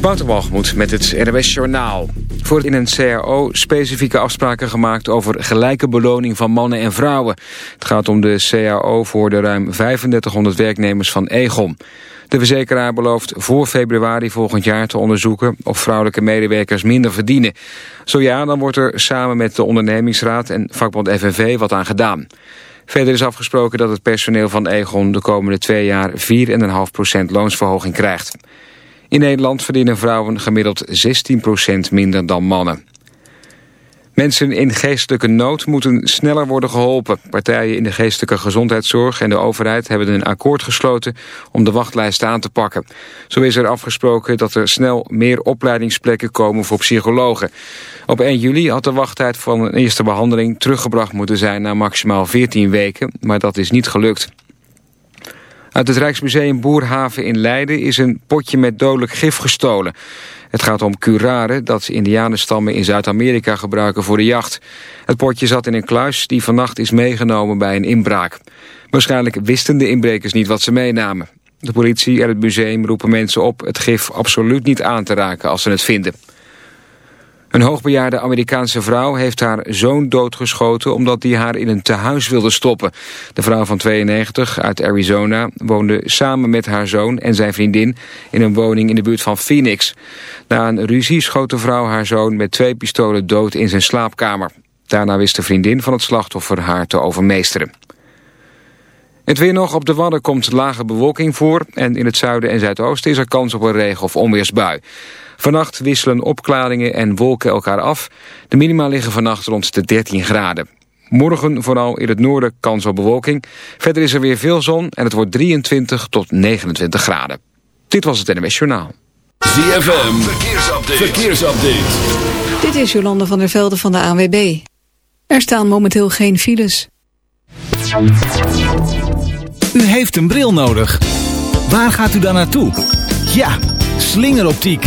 Wouter met het RWS Journaal. Voor in een CAO specifieke afspraken gemaakt over gelijke beloning van mannen en vrouwen. Het gaat om de CAO voor de ruim 3500 werknemers van Egon. De verzekeraar belooft voor februari volgend jaar te onderzoeken of vrouwelijke medewerkers minder verdienen. Zo ja, dan wordt er samen met de ondernemingsraad en vakbond FNV wat aan gedaan. Verder is afgesproken dat het personeel van Egon de komende twee jaar 4,5% loonsverhoging krijgt. In Nederland verdienen vrouwen gemiddeld 16% minder dan mannen. Mensen in geestelijke nood moeten sneller worden geholpen. Partijen in de geestelijke gezondheidszorg en de overheid hebben een akkoord gesloten om de wachtlijsten aan te pakken. Zo is er afgesproken dat er snel meer opleidingsplekken komen voor psychologen. Op 1 juli had de wachttijd van een eerste behandeling teruggebracht moeten zijn naar maximaal 14 weken, maar dat is niet gelukt. Uit het Rijksmuseum Boerhaven in Leiden is een potje met dodelijk gif gestolen. Het gaat om curare dat indianenstammen in Zuid-Amerika gebruiken voor de jacht. Het potje zat in een kluis die vannacht is meegenomen bij een inbraak. Waarschijnlijk wisten de inbrekers niet wat ze meenamen. De politie en het museum roepen mensen op het gif absoluut niet aan te raken als ze het vinden. Een hoogbejaarde Amerikaanse vrouw heeft haar zoon doodgeschoten... omdat hij haar in een tehuis wilde stoppen. De vrouw van 92 uit Arizona woonde samen met haar zoon en zijn vriendin... in een woning in de buurt van Phoenix. Na een ruzie schoot de vrouw haar zoon met twee pistolen dood in zijn slaapkamer. Daarna wist de vriendin van het slachtoffer haar te overmeesteren. Het weer nog op de Wadden komt lage bewolking voor... en in het zuiden en zuidoosten is er kans op een regen- of onweersbui. Vannacht wisselen opklaringen en wolken elkaar af. De minima liggen vannacht rond de 13 graden. Morgen vooral in het noorden kans op bewolking. Verder is er weer veel zon en het wordt 23 tot 29 graden. Dit was het NMS Journaal. ZFM, verkeersupdate. verkeersupdate. Dit is Jolande van der Velde van de ANWB. Er staan momenteel geen files. U heeft een bril nodig. Waar gaat u dan naartoe? Ja, slingeroptiek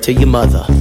to your mother.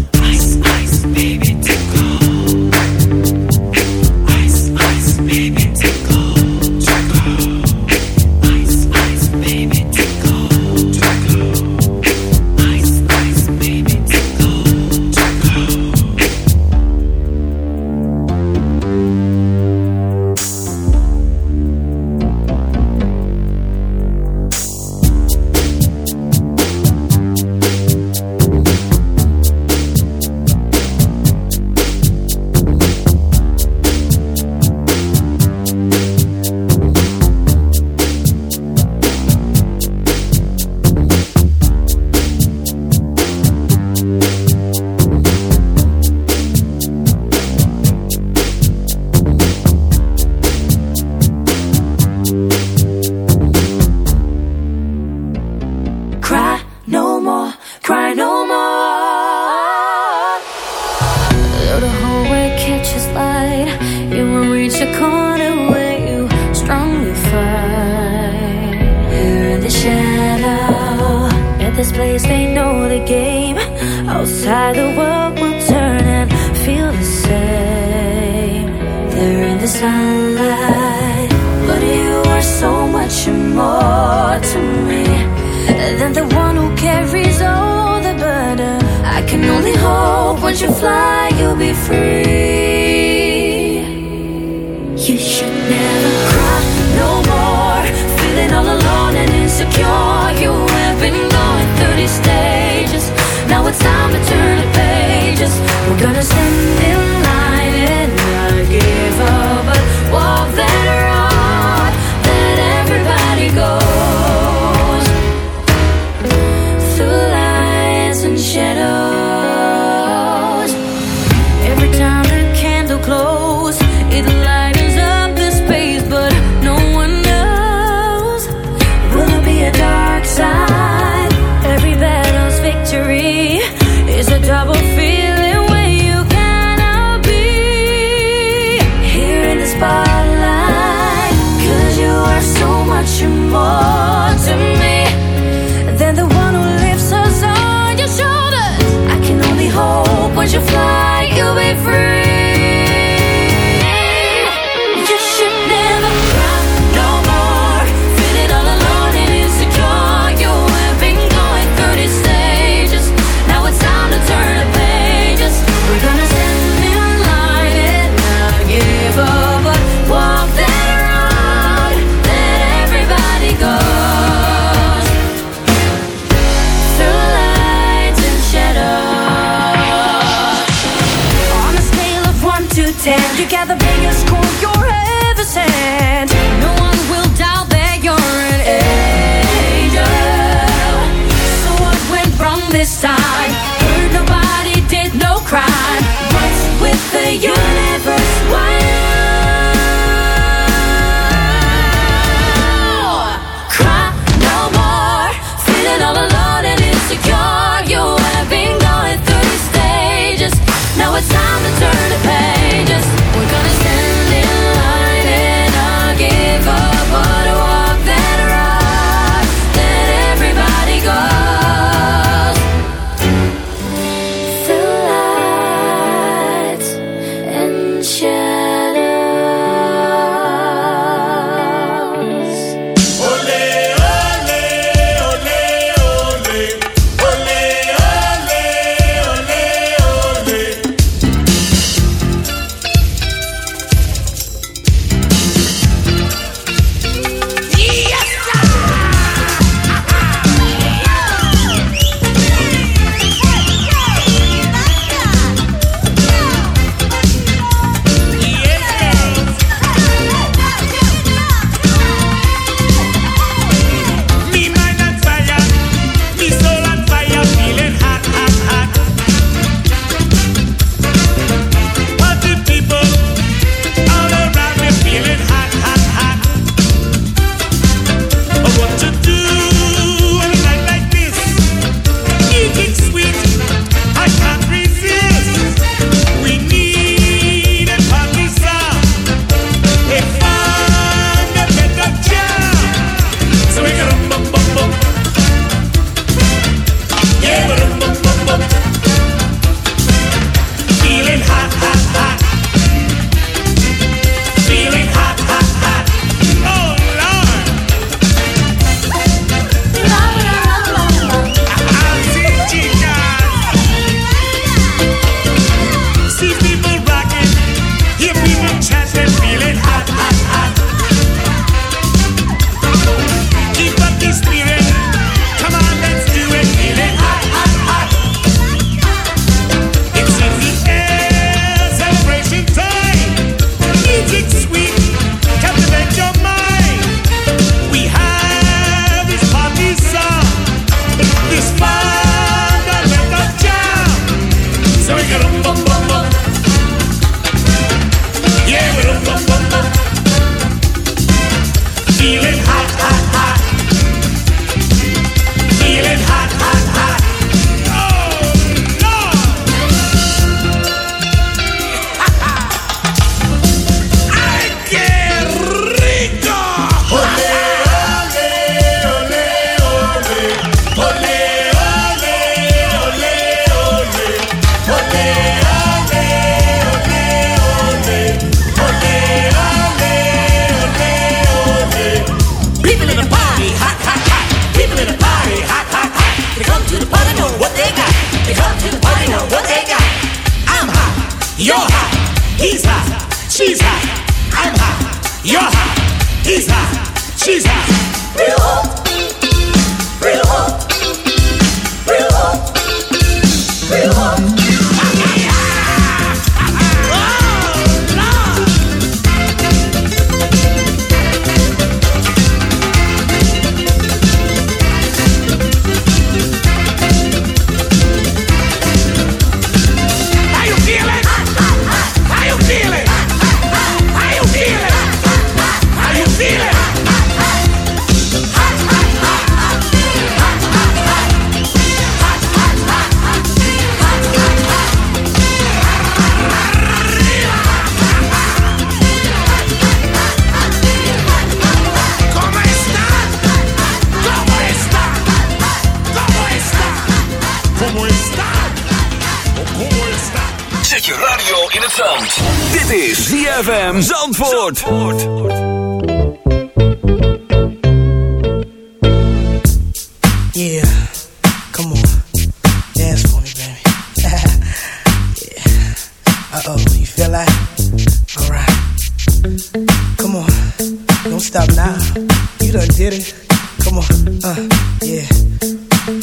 get it? Come on, uh, yeah.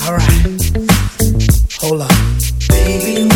All right. Hold up. Baby,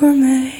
were made.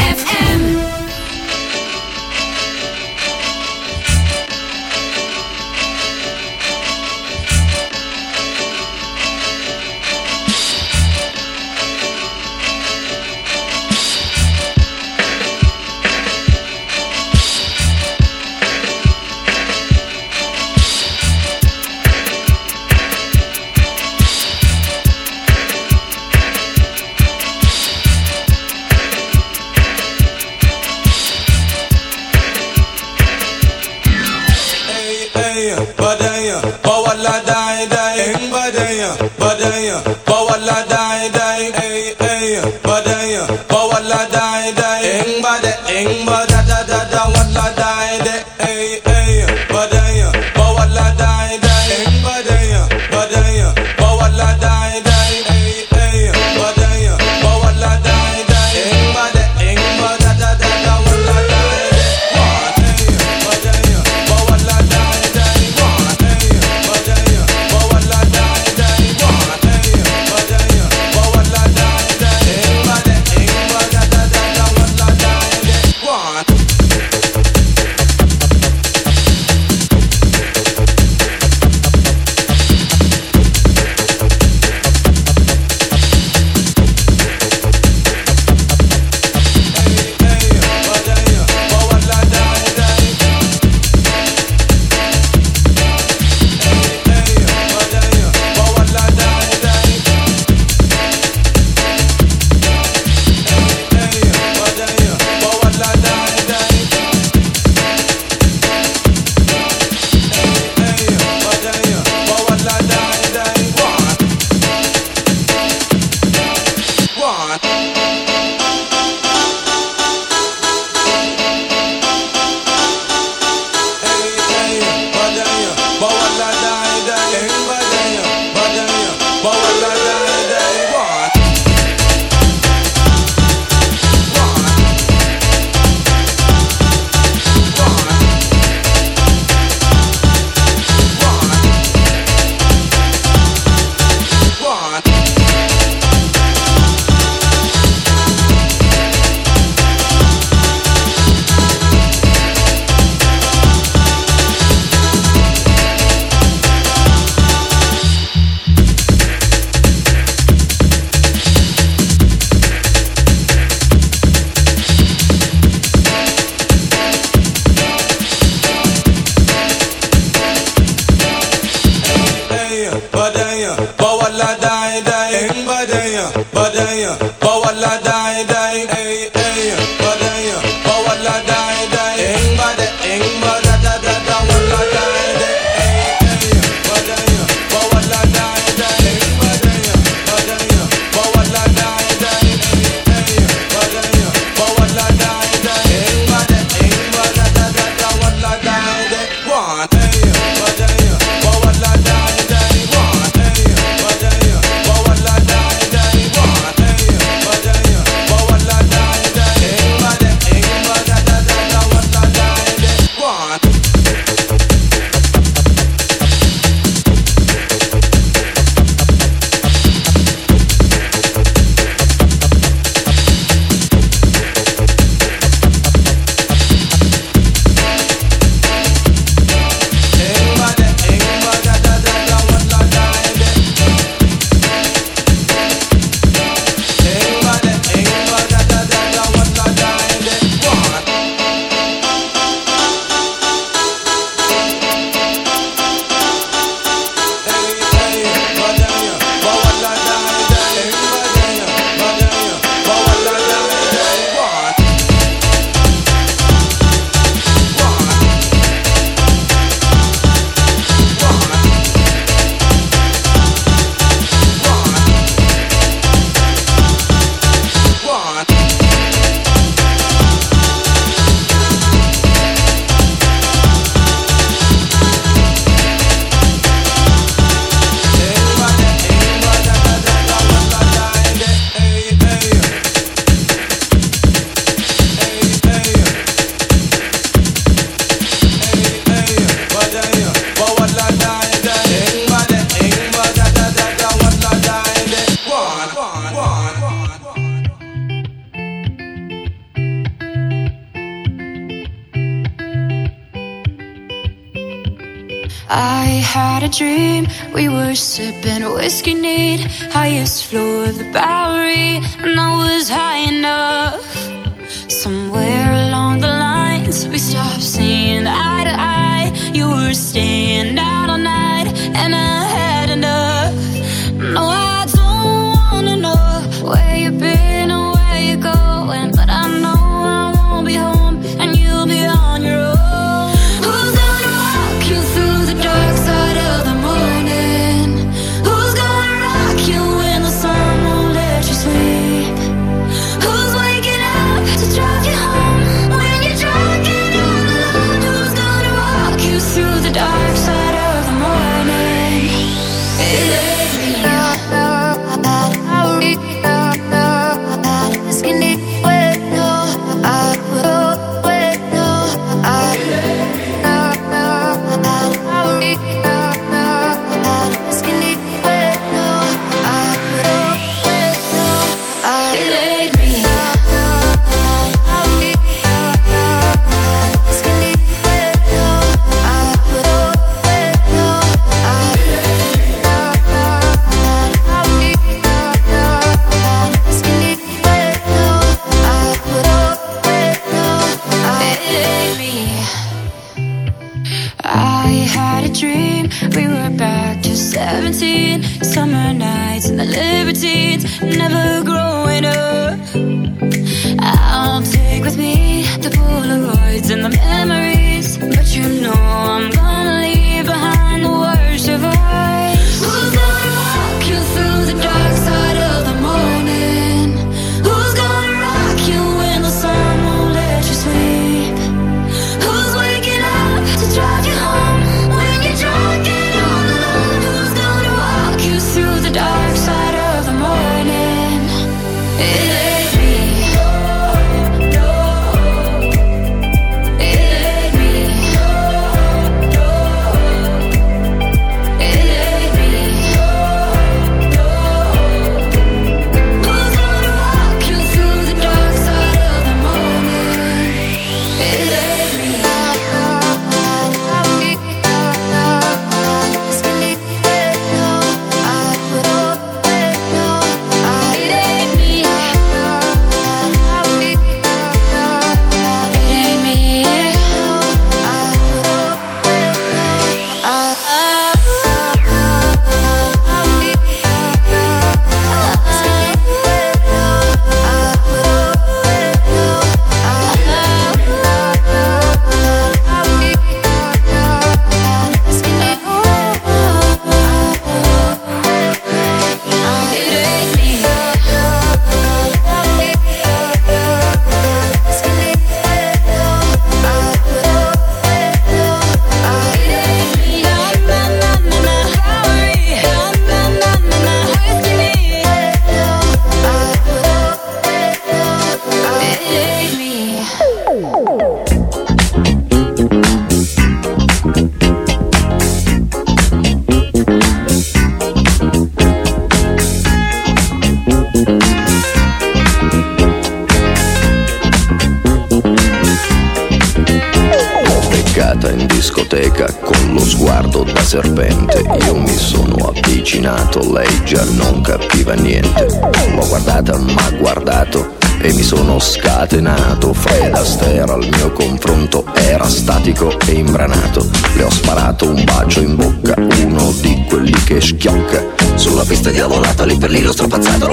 ing ba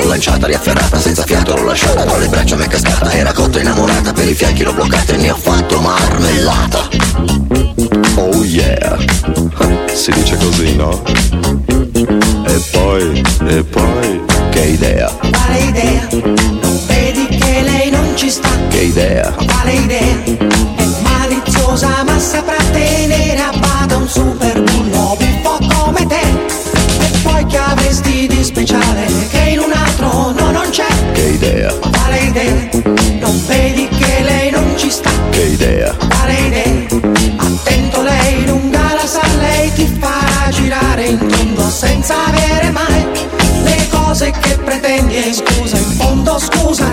lanciata, riafferrata, senza fiato l'ho lasciata Tra le braccia mi è cascata, era cotta innamorata Per i fianchi l'ho bloccata e ne ho fatto marmellata Oh yeah Si dice così, no? E poi, e poi, che idea Quale idea? Non vedi che lei non ci sta Che idea? Quale idea? È maliziosa ma saprà tenere a non c'è. Che idea. Quale idea? Non vedi che lei non ci sta. Che idea. Quale idea? Attento lei, lunga la sa, lei ti farà girare in mondo senza avere mai le cose che pretendi. E scusa, in fondo scusa,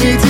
she.